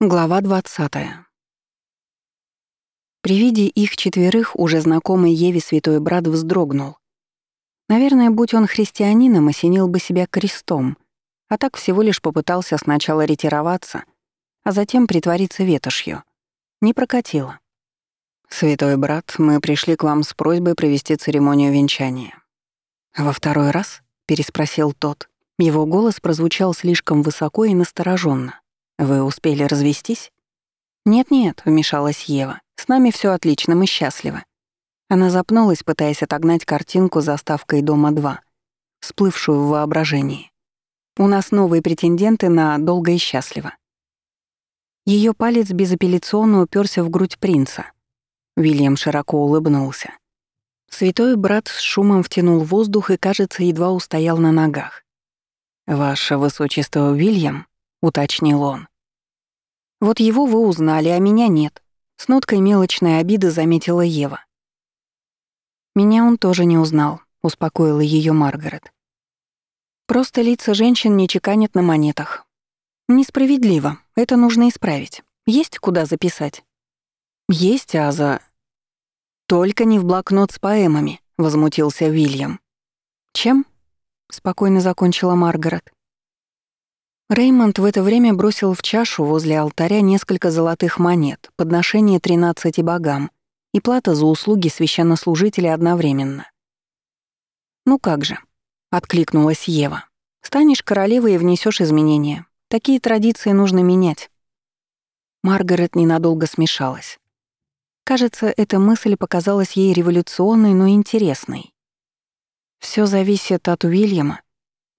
Глава 20. При виде их четверых уже знакомый Еве святой брат вздрогнул. Наверное, будь он христианином, осенил бы себя крестом, а так всего лишь попытался сначала ретироваться, а затем притвориться ветошью. Не прокатило. «Святой брат, мы пришли к вам с просьбой провести церемонию венчания». «Во второй раз?» — переспросил тот. Его голос прозвучал слишком высоко и настороженно. «Вы успели развестись?» «Нет-нет», — вмешалась Ева. «С нами все отлично, мы счастливы». Она запнулась, пытаясь отогнать картинку заставкой дома 2, всплывшую в воображении. «У нас новые претенденты на «Долго и счастливо». Ее палец безапелляционно уперся в грудь принца. Вильям широко улыбнулся. Святой брат с шумом втянул воздух и, кажется, едва устоял на ногах. «Ваше высочество Вильям», — уточнил он. «Вот его вы узнали, а меня нет», — с ноткой мелочной обиды заметила Ева. «Меня он тоже не узнал», — успокоила ее Маргарет. «Просто лица женщин не чеканят на монетах. Несправедливо, это нужно исправить. Есть куда записать?» «Есть, а за...» «Только не в блокнот с поэмами», — возмутился Вильям. «Чем?» — спокойно закончила Маргарет. Реймонд в это время бросил в чашу возле алтаря несколько золотых монет, подношение тринадцати богам и плата за услуги священнослужителя одновременно. «Ну как же», — откликнулась Ева. «Станешь королевой и внесешь изменения. Такие традиции нужно менять». Маргарет ненадолго смешалась. Кажется, эта мысль показалась ей революционной, но интересной. Все зависит от Уильяма»,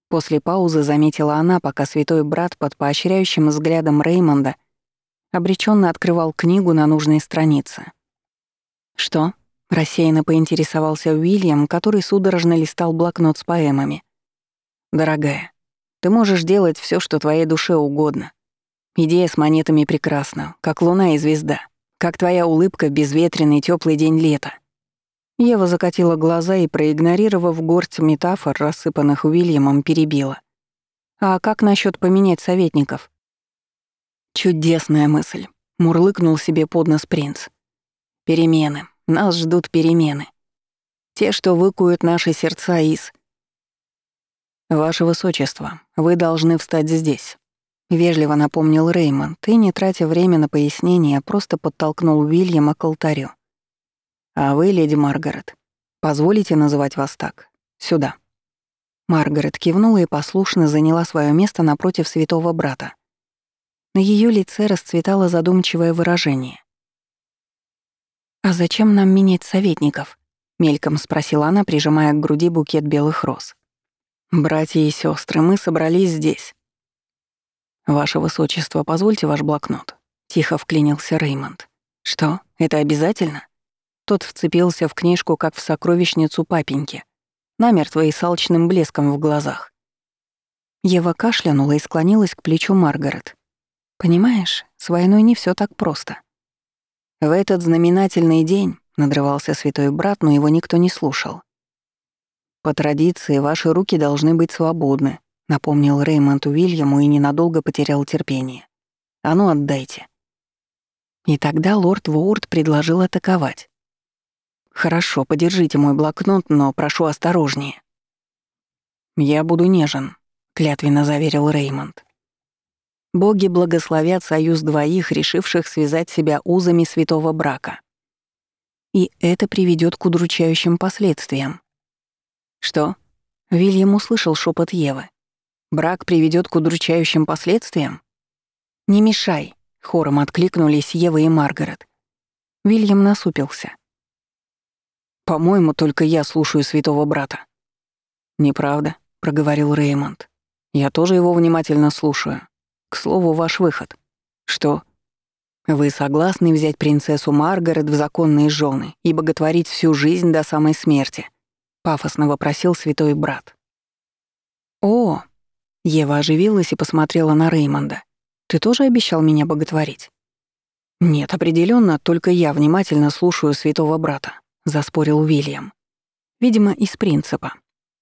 После паузы заметила она, пока святой брат под поощряющим взглядом Реймонда обреченно открывал книгу на нужной странице. «Что?» — рассеянно поинтересовался Уильям, который судорожно листал блокнот с поэмами. «Дорогая, ты можешь делать все, что твоей душе угодно. Идея с монетами прекрасна, как луна и звезда, как твоя улыбка в безветренный теплый день лета. Ева закатила глаза и, проигнорировав горсть метафор, рассыпанных Уильямом, перебила. «А как насчет поменять советников?» «Чудесная мысль», — мурлыкнул себе под нос принц. «Перемены. Нас ждут перемены. Те, что выкуют наши сердца из...» «Ваше Высочество, вы должны встать здесь», — вежливо напомнил Реймонд и, не тратя время на пояснение, просто подтолкнул Уильяма к алтарю. А вы, леди Маргарет, позволите называть вас так? Сюда». Маргарет кивнула и послушно заняла свое место напротив святого брата. На ее лице расцветало задумчивое выражение. «А зачем нам менять советников?» — мельком спросила она, прижимая к груди букет белых роз. «Братья и сестры, мы собрались здесь». «Ваше высочество, позвольте ваш блокнот», — тихо вклинился Реймонд. «Что, это обязательно?» Тот вцепился в книжку, как в сокровищницу папеньки, намертво и с алчным блеском в глазах. Ева кашлянула и склонилась к плечу Маргарет. «Понимаешь, с войной не все так просто». В этот знаменательный день надрывался святой брат, но его никто не слушал. «По традиции, ваши руки должны быть свободны», — напомнил Реймонд Уильяму и ненадолго потерял терпение. «А ну, отдайте». И тогда лорд Воурд предложил атаковать. «Хорошо, подержите мой блокнот, но прошу осторожнее». «Я буду нежен», — клятвенно заверил Реймонд. «Боги благословят союз двоих, решивших связать себя узами святого брака. И это приведет к удручающим последствиям». «Что?» — Вильям услышал шепот Евы. «Брак приведет к удручающим последствиям?» «Не мешай», — хором откликнулись Ева и Маргарет. Вильям насупился. По-моему, только я слушаю святого брата». «Неправда», — проговорил Реймонд. «Я тоже его внимательно слушаю. К слову, ваш выход. Что? Вы согласны взять принцессу Маргарет в законные жены и боготворить всю жизнь до самой смерти?» — пафосно вопросил святой брат. «О!» — Ева оживилась и посмотрела на Реймонда. «Ты тоже обещал меня боготворить?» «Нет, определенно, только я внимательно слушаю святого брата заспорил Уильям. Видимо, из принципа.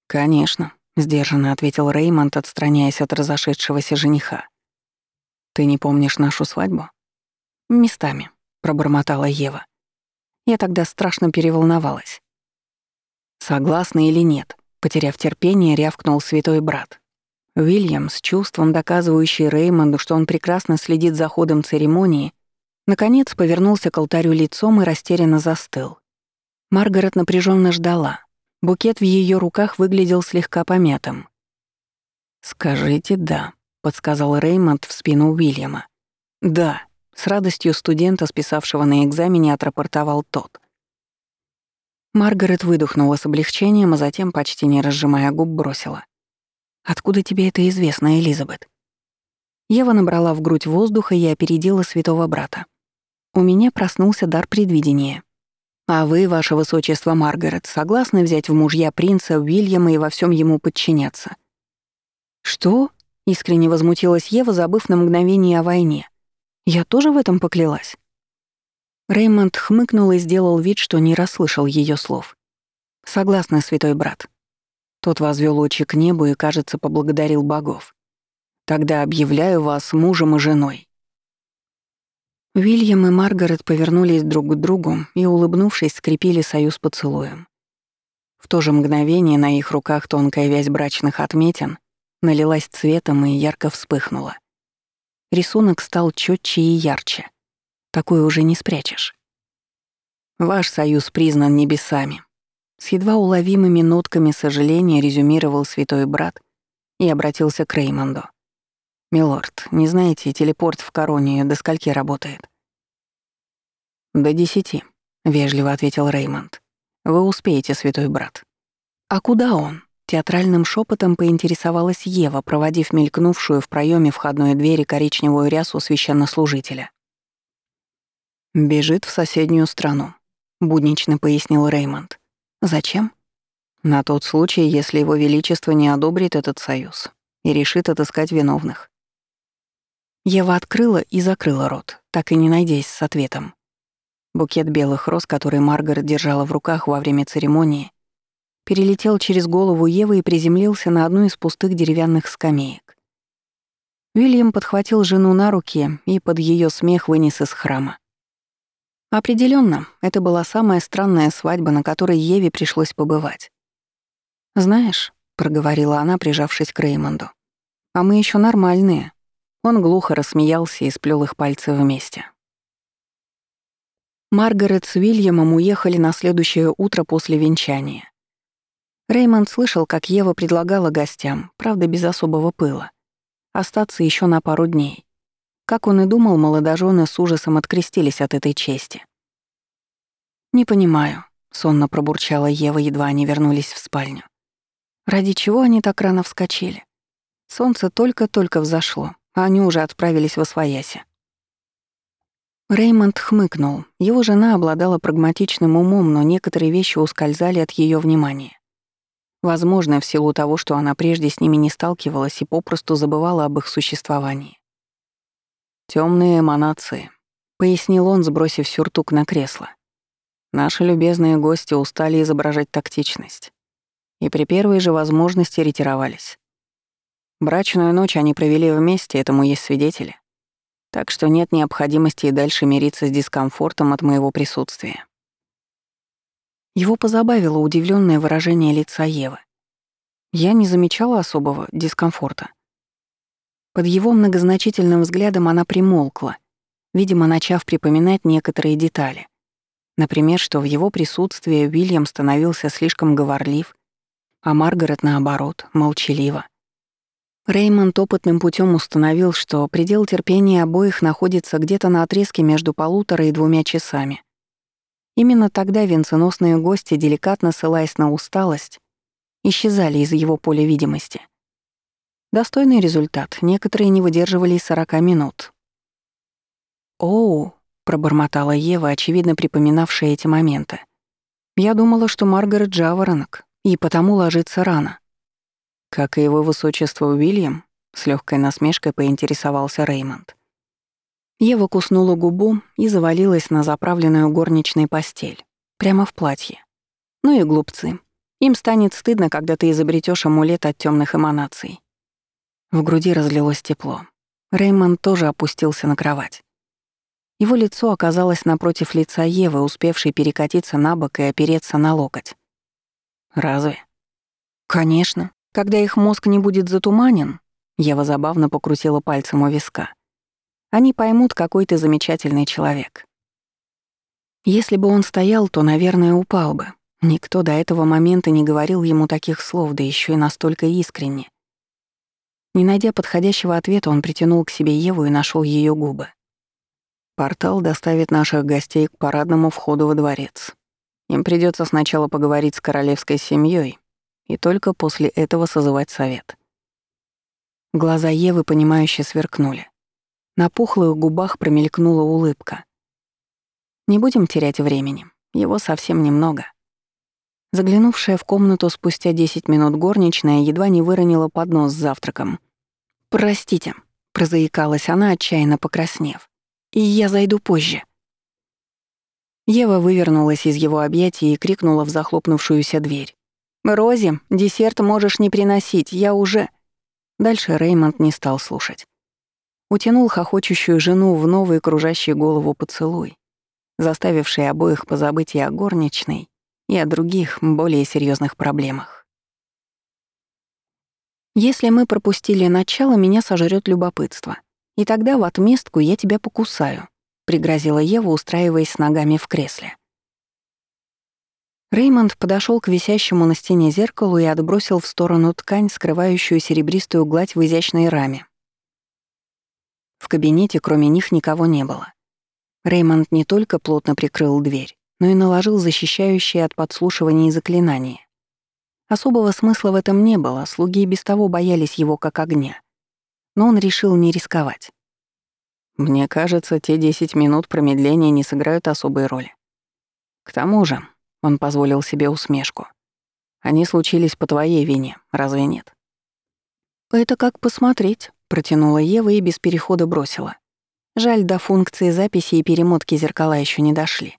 Конечно, сдержанно ответил Реймонд, отстраняясь от разошедшегося жениха. «Ты не помнишь нашу свадьбу?» «Местами», — пробормотала Ева. Я тогда страшно переволновалась. «Согласна или нет?» — потеряв терпение, рявкнул святой брат. Уильям, с чувством доказывающий Реймонду, что он прекрасно следит за ходом церемонии, наконец повернулся к алтарю лицом и растерянно застыл. Маргарет напряженно ждала. Букет в ее руках выглядел слегка помятым. «Скажите «да», — подсказал Реймонд в спину Уильяма. «Да», — с радостью студента, списавшего на экзамене, отрапортовал тот. Маргарет выдохнула с облегчением, а затем, почти не разжимая губ, бросила. «Откуда тебе это известно, Элизабет?» Ева набрала в грудь воздуха и опередила святого брата. У меня проснулся дар предвидения. А вы, ваше высочество Маргарет, согласны взять в мужья принца Уильяма и во всем ему подчиняться? Что? Искренне возмутилась Ева, забыв на мгновение о войне. Я тоже в этом поклялась. Реймонд хмыкнул и сделал вид, что не расслышал ее слов. Согласна, святой брат. Тот возвел очи к небу и, кажется, поблагодарил богов. «Тогда объявляю вас мужем и женой». Уильям и Маргарет повернулись друг к другу и, улыбнувшись, скрепили союз поцелуем. В то же мгновение на их руках тонкая вязь брачных отметин налилась цветом и ярко вспыхнула. Рисунок стал четче и ярче. Такое уже не спрячешь. Ваш союз признан небесами. С едва уловимыми нотками сожаления резюмировал святой брат и обратился к Реймонду. «Милорд, не знаете, телепорт в Коронию до скольки работает?» «До десяти», — вежливо ответил Реймонд. «Вы успеете, святой брат». «А куда он?» — театральным шепотом поинтересовалась Ева, проводив мелькнувшую в проеме входной двери коричневую рясу священнослужителя. «Бежит в соседнюю страну», — буднично пояснил Реймонд. Зачем? На тот случай, если его величество не одобрит этот союз и решит отыскать виновных. Ева открыла и закрыла рот, так и не найдясь с ответом. Букет белых роз, который Маргарет держала в руках во время церемонии, перелетел через голову Евы и приземлился на одну из пустых деревянных скамеек. Уильям подхватил жену на руки и под ее смех вынес из храма. Определенно, это была самая странная свадьба, на которой Еве пришлось побывать. «Знаешь», — проговорила она, прижавшись к Реймонду, «а мы еще нормальные». Он глухо рассмеялся и сплел их пальцы вместе. Маргарет с Уильямом уехали на следующее утро после венчания. Реймонд слышал, как Ева предлагала гостям, правда, без особого пыла, остаться еще на пару дней. Как он и думал, молодожены с ужасом открестились от этой чести. «Не понимаю», — сонно пробурчала Ева, едва они вернулись в спальню. «Ради чего они так рано вскочили? Солнце только-только взошло, а они уже отправились во свояси». Реймонд хмыкнул. Его жена обладала прагматичным умом, но некоторые вещи ускользали от ее внимания. Возможно, в силу того, что она прежде с ними не сталкивалась и попросту забывала об их существовании. Темные эманации», — пояснил он, сбросив сюртук на кресло. «Наши любезные гости устали изображать тактичность. И при первой же возможности ретировались. Брачную ночь они провели вместе, этому есть свидетели. Так что нет необходимости и дальше мириться с дискомфортом от моего присутствия». Его позабавило удивленное выражение лица Евы. Я не замечала особого дискомфорта. Под его многозначительным взглядом она примолкла, видимо, начав припоминать некоторые детали. Например, что в его присутствии Уильям становился слишком говорлив, а Маргарет, наоборот, молчалива. Реймонд опытным путем установил, что предел терпения обоих находится где-то на отрезке между полутора и двумя часами. Именно тогда венценосные гости, деликатно ссылаясь на усталость, исчезали из его поля видимости — Достойный результат. Некоторые не выдерживали и 40 минут. «Оу», — пробормотала Ева, очевидно припоминавшая эти моменты. «Я думала, что Маргарет Джаворонок, и потому ложится рано». «Как и его высочество Уильям», — с легкой насмешкой поинтересовался Реймонд. Ева куснула губу и завалилась на заправленную горничной постель, прямо в платье. Ну и глупцы. Им станет стыдно, когда ты изобретешь амулет от темных эманаций. В груди разлилось тепло. Реймонд тоже опустился на кровать. Его лицо оказалось напротив лица Евы, успевшей перекатиться на бок и опереться на локоть. «Разве?» «Конечно. Когда их мозг не будет затуманен», Ева забавно покрутила пальцем у виска. «Они поймут, какой ты замечательный человек». Если бы он стоял, то, наверное, упал бы. Никто до этого момента не говорил ему таких слов, да еще и настолько искренне. Не найдя подходящего ответа, он притянул к себе Еву и нашел ее губы. Портал доставит наших гостей к парадному входу во дворец. Им придется сначала поговорить с королевской семьей и только после этого созывать совет. Глаза Евы, понимающе сверкнули. На пухлых губах промелькнула улыбка. Не будем терять времени, его совсем немного. Заглянувшая в комнату спустя 10 минут горничная едва не выронила поднос с завтраком. «Простите», — прозаикалась она, отчаянно покраснев. «И я зайду позже». Ева вывернулась из его объятий и крикнула в захлопнувшуюся дверь. «Рози, десерт можешь не приносить, я уже...» Дальше Реймонд не стал слушать. Утянул хохочущую жену в новый кружащий голову поцелуй, заставивший обоих позабыть и о горничной, и о других, более серьезных проблемах. Если мы пропустили начало, меня сожрет любопытство. И тогда в отместку я тебя покусаю», — пригрозила Ева, устраиваясь с ногами в кресле. Реймонд подошел к висящему на стене зеркалу и отбросил в сторону ткань, скрывающую серебристую гладь в изящной раме. В кабинете кроме них никого не было. Реймонд не только плотно прикрыл дверь, но и наложил защищающие от подслушивания заклинания. Особого смысла в этом не было, слуги и без того боялись его как огня. Но он решил не рисковать. Мне кажется, те 10 минут промедления не сыграют особой роли. К тому же, он позволил себе усмешку. Они случились по твоей вине, разве нет? Это как посмотреть, протянула Ева и без перехода бросила. Жаль, до функции записи и перемотки зеркала еще не дошли.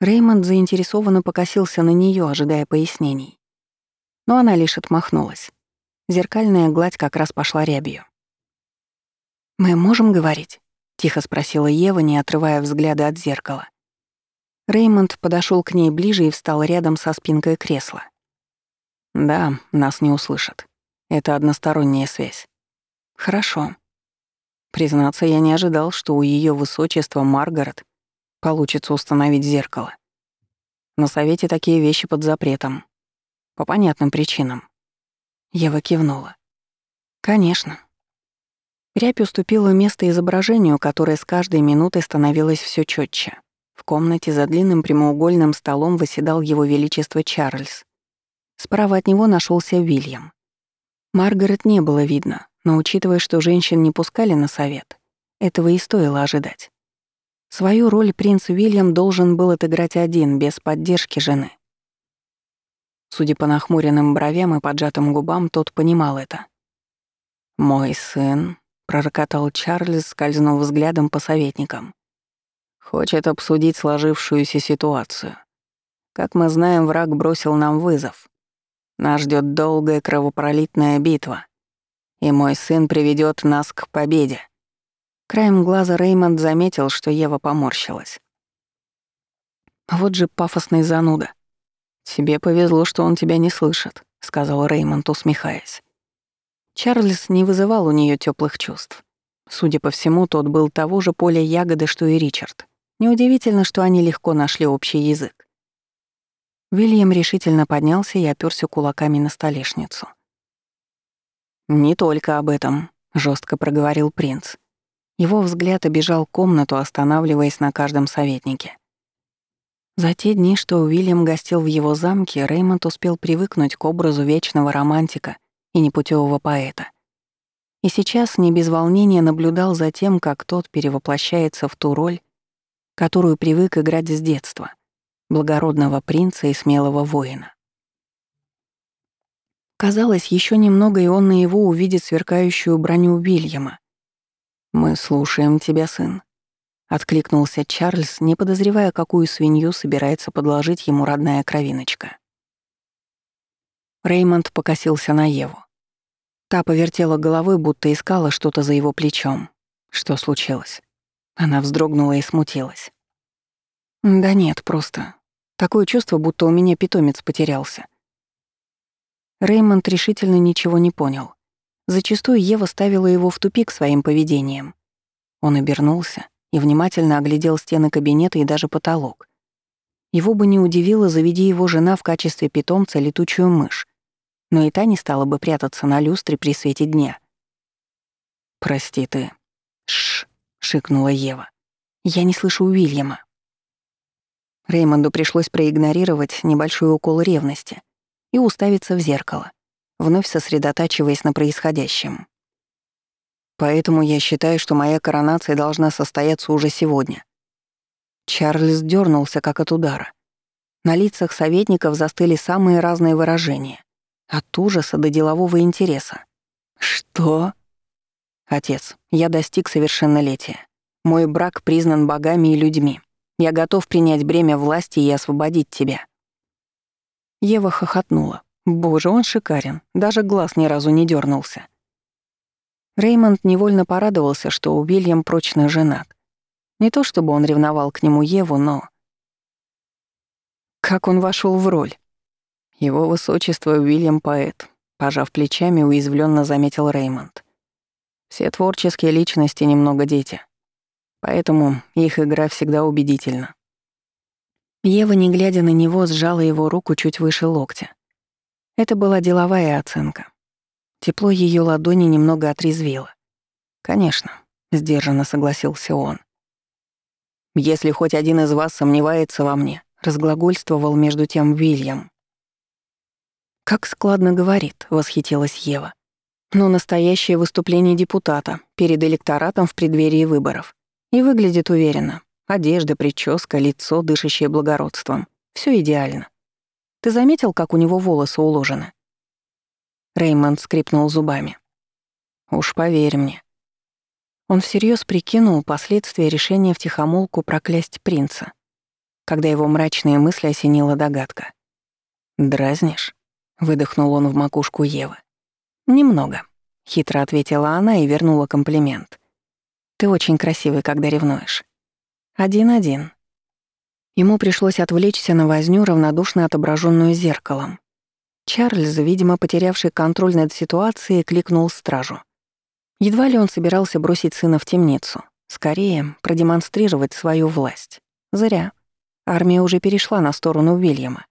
Реймонд заинтересованно покосился на нее, ожидая пояснений но она лишь отмахнулась. Зеркальная гладь как раз пошла рябью. «Мы можем говорить?» — тихо спросила Ева, не отрывая взгляда от зеркала. Реймонд подошел к ней ближе и встал рядом со спинкой кресла. «Да, нас не услышат. Это односторонняя связь». «Хорошо». Признаться, я не ожидал, что у ее высочества Маргарет получится установить зеркало. На совете такие вещи под запретом. По понятным причинам. Ева кивнула. Конечно. Рябь уступила место изображению, которое с каждой минутой становилось все четче. В комнате за длинным прямоугольным столом восседал его величество Чарльз. Справа от него нашелся Вильям. Маргарет не было видно, но учитывая, что женщин не пускали на совет, этого и стоило ожидать. Свою роль принц Уильям должен был отыграть один, без поддержки жены. Судя по нахмуренным бровям и поджатым губам, тот понимал это. «Мой сын», — пророкотал Чарльз, скользнув взглядом по советникам, «хочет обсудить сложившуюся ситуацию. Как мы знаем, враг бросил нам вызов. Нас ждет долгая кровопролитная битва, и мой сын приведет нас к победе». Краем глаза Реймонд заметил, что Ева поморщилась. Вот же пафосный зануда. «Тебе повезло, что он тебя не слышит», — сказал Реймонд, усмехаясь. Чарльз не вызывал у нее теплых чувств. Судя по всему, тот был того же поля ягоды, что и Ричард. Неудивительно, что они легко нашли общий язык. Вильям решительно поднялся и оперся кулаками на столешницу. «Не только об этом», — жестко проговорил принц. Его взгляд обежал комнату, останавливаясь на каждом советнике. За те дни, что Уильям гостил в его замке, Реймонд успел привыкнуть к образу вечного романтика и непутевого поэта. И сейчас не без волнения наблюдал за тем, как тот перевоплощается в ту роль, которую привык играть с детства — благородного принца и смелого воина. Казалось, еще немного, и он на его увидит сверкающую броню Уильяма. «Мы слушаем тебя, сын», Откликнулся Чарльз, не подозревая, какую свинью собирается подложить ему родная кровиночка. Реймонд покосился на Еву. Та повертела головой, будто искала что-то за его плечом. Что случилось? Она вздрогнула и смутилась. «Да нет, просто. Такое чувство, будто у меня питомец потерялся». Реймонд решительно ничего не понял. Зачастую Ева ставила его в тупик своим поведением. Он обернулся и внимательно оглядел стены кабинета и даже потолок. Его бы не удивило, заведи его жена в качестве питомца летучую мышь. Но и та не стала бы прятаться на люстре при свете дня. «Прости ты». «Шш», — шикнула Ева. «Я не слышу Уильяма». Реймонду пришлось проигнорировать небольшой укол ревности и уставиться в зеркало, вновь сосредотачиваясь на происходящем. Поэтому я считаю, что моя коронация должна состояться уже сегодня. Чарльз дернулся как от удара. На лицах советников застыли самые разные выражения. От ужаса до делового интереса. «Что?» «Отец, я достиг совершеннолетия. Мой брак признан богами и людьми. Я готов принять бремя власти и освободить тебя». Ева хохотнула. Боже, он шикарен. Даже глаз ни разу не дернулся. Реймонд невольно порадовался, что Уильям прочно женат. Не то чтобы он ревновал к нему Еву, но... Как он вошел в роль? Его высочество Уильям поэт, пожав плечами, уязвленно заметил Реймонд. Все творческие личности немного дети. Поэтому их игра всегда убедительна. Ева, не глядя на него, сжала его руку чуть выше локтя. Это была деловая оценка. Тепло ее ладони немного отрезвило. «Конечно», — сдержанно согласился он. «Если хоть один из вас сомневается во мне», — разглагольствовал между тем Вильям. «Как складно говорит», — восхитилась Ева. «Но настоящее выступление депутата перед электоратом в преддверии выборов. И выглядит уверенно. Одежда, прическа, лицо, дышащее благородством. Все идеально. Ты заметил, как у него волосы уложены?» Реймонд скрипнул зубами. «Уж поверь мне». Он всерьез прикинул последствия решения втихомолку проклясть принца, когда его мрачные мысли осенила догадка. «Дразнишь?» — выдохнул он в макушку Евы. «Немного», — хитро ответила она и вернула комплимент. «Ты очень красивый, когда ревнуешь. Один-один». Ему пришлось отвлечься на возню, равнодушно отображенную зеркалом. Чарльз, видимо, потерявший контроль над ситуацией, кликнул стражу. Едва ли он собирался бросить сына в темницу. Скорее, продемонстрировать свою власть. Зря. Армия уже перешла на сторону Уильяма.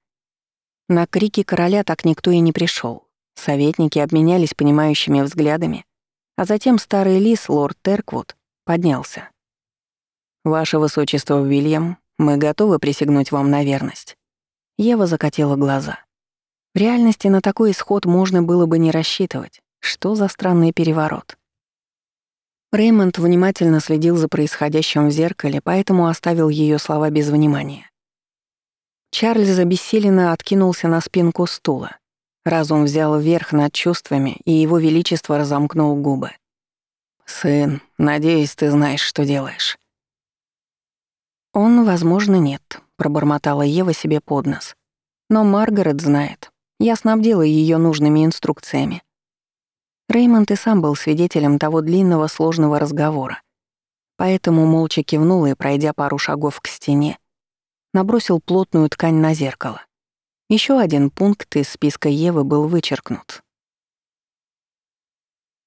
На крики короля так никто и не пришел. Советники обменялись понимающими взглядами, а затем старый лис, лорд Терквуд, поднялся. «Ваше высочество Уильям, мы готовы присягнуть вам на верность». Ева закатила глаза. В реальности на такой исход можно было бы не рассчитывать. Что за странный переворот? Реймонд внимательно следил за происходящим в зеркале, поэтому оставил ее слова без внимания. Чарльз обессиленно откинулся на спинку стула. Разум взял верх над чувствами, и его величество разомкнул губы. «Сын, надеюсь, ты знаешь, что делаешь». «Он, возможно, нет», — пробормотала Ева себе под нос. «Но Маргарет знает. Я снабдила ее нужными инструкциями. Реймонд и сам был свидетелем того длинного сложного разговора. Поэтому молча кивнул и, пройдя пару шагов к стене, набросил плотную ткань на зеркало. Еще один пункт из списка Евы был вычеркнут.